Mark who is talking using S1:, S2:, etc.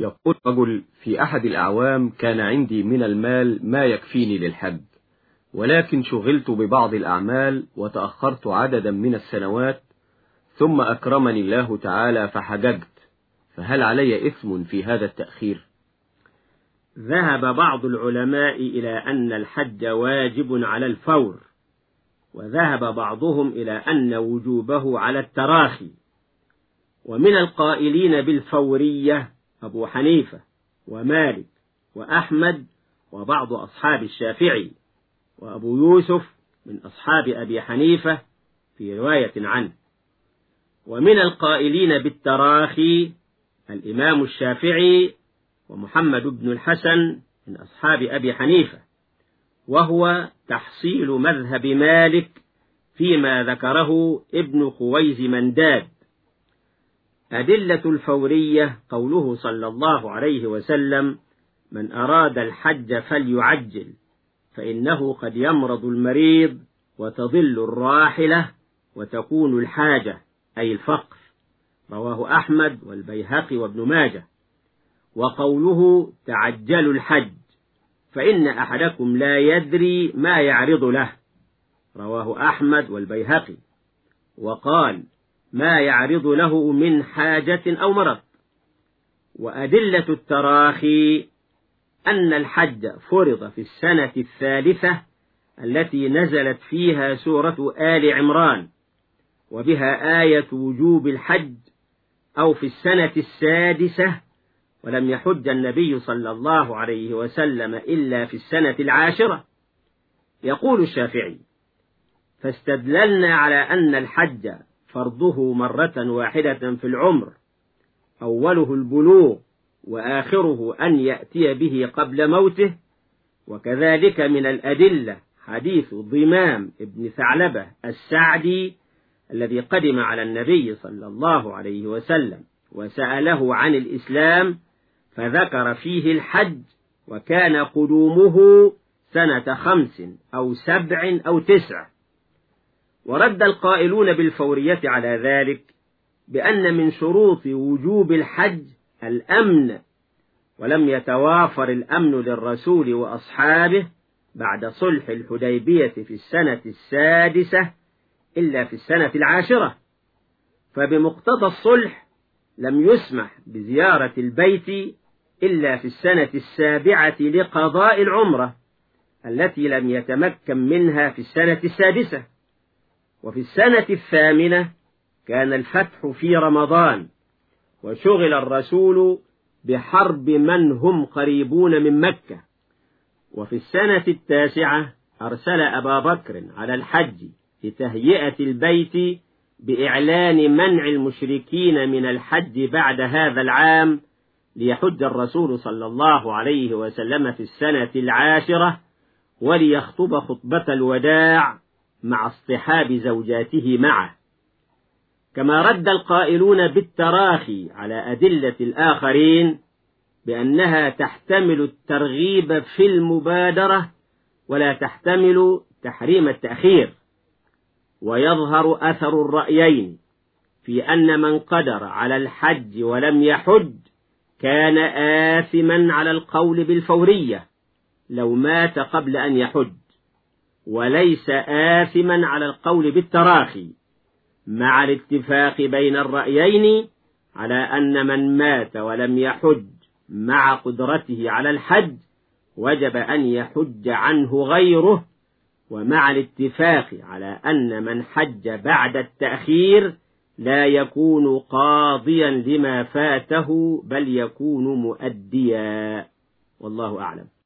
S1: يقول رجل في أحد الأعوام كان عندي من المال ما يكفيني للحج ولكن شغلت ببعض الأعمال وتأخرت عددا من السنوات ثم أكرمني الله تعالى فحججت فهل علي إثم في هذا التأخير؟
S2: ذهب بعض العلماء إلى أن الحج واجب على الفور وذهب بعضهم إلى أن وجوبه على التراخي ومن القائلين بالفورية أبو حنيفة ومالك وأحمد وبعض أصحاب الشافعي وأبو يوسف من أصحاب أبي حنيفة في رواية عنه. ومن القائلين بالتراخي الإمام الشافعي ومحمد بن الحسن من أصحاب أبي حنيفة وهو تحصيل مذهب مالك فيما ذكره ابن خويز منداد أدلة الفورية قوله صلى الله عليه وسلم من أراد الحج فليعجل فإنه قد يمرض المريض وتضل الراحلة وتكون الحاجة أي الفقر. رواه أحمد والبيهقي وابن ماجه. وقوله تعجلوا الحج فإن أحدكم لا يدري ما يعرض له. رواه أحمد والبيهقي. وقال ما يعرض له من حاجة أو مرض. وأدلة التراخي أن الحج فرض في السنة الثالثة التي نزلت فيها سورة آل عمران وبها آية وجوب الحج أو في السنة السادسة ولم يحج النبي صلى الله عليه وسلم إلا في السنة العاشرة. يقول الشافعي فاستدللنا على أن الحج فرضه مرة واحدة في العمر أوله البلوغ وآخره أن يأتي به قبل موته وكذلك من الأدلة حديث ضمام ابن ثعلبة السعدي الذي قدم على النبي صلى الله عليه وسلم وسأله عن الإسلام فذكر فيه الحج وكان قدومه سنة خمس أو سبع أو تسع. ورد القائلون بالفورية على ذلك بأن من شروط وجوب الحج الأمن ولم يتوافر الأمن للرسول وأصحابه بعد صلح الحديبية في السنة السادسة إلا في السنة العاشرة. فبمقتضى الصلح لم يسمح بزيارة البيت إلا في السنة السابعة لقضاء العمرة التي لم يتمكن منها في السنة السادسة. وفي السنة الثامنة كان الفتح في رمضان وشغل الرسول بحرب من هم قريبون من مكة. وفي السنة التاسعة أرسل أبا بكر على الحج لتهيئة البيت بإعلان منع المشركين من الحج بعد هذا العام ليحج الرسول صلى الله عليه وسلم في السنة العاشرة وليخطب خطبة الوداع مع اصطحاب زوجاته معه. كما رد القائلون بالتراخي على أدلة الآخرين بأنها تحتمل الترغيب في المبادرة ولا تحتمل تحريم التأخير. ويظهر أثر الرأيين في أن من قدر على الحج ولم يحج كان آثما على القول بالفورية لو مات قبل أن يحج. وليس آثما على القول بالتراخي مع الاتفاق بين الرأيين على أن من مات ولم يحج مع قدرته على الحج وجب أن يحج عنه غيره ومع الاتفاق على أن من حج بعد التأخير لا يكون قاضيا لما فاته بل يكون مؤديا. والله أعلم.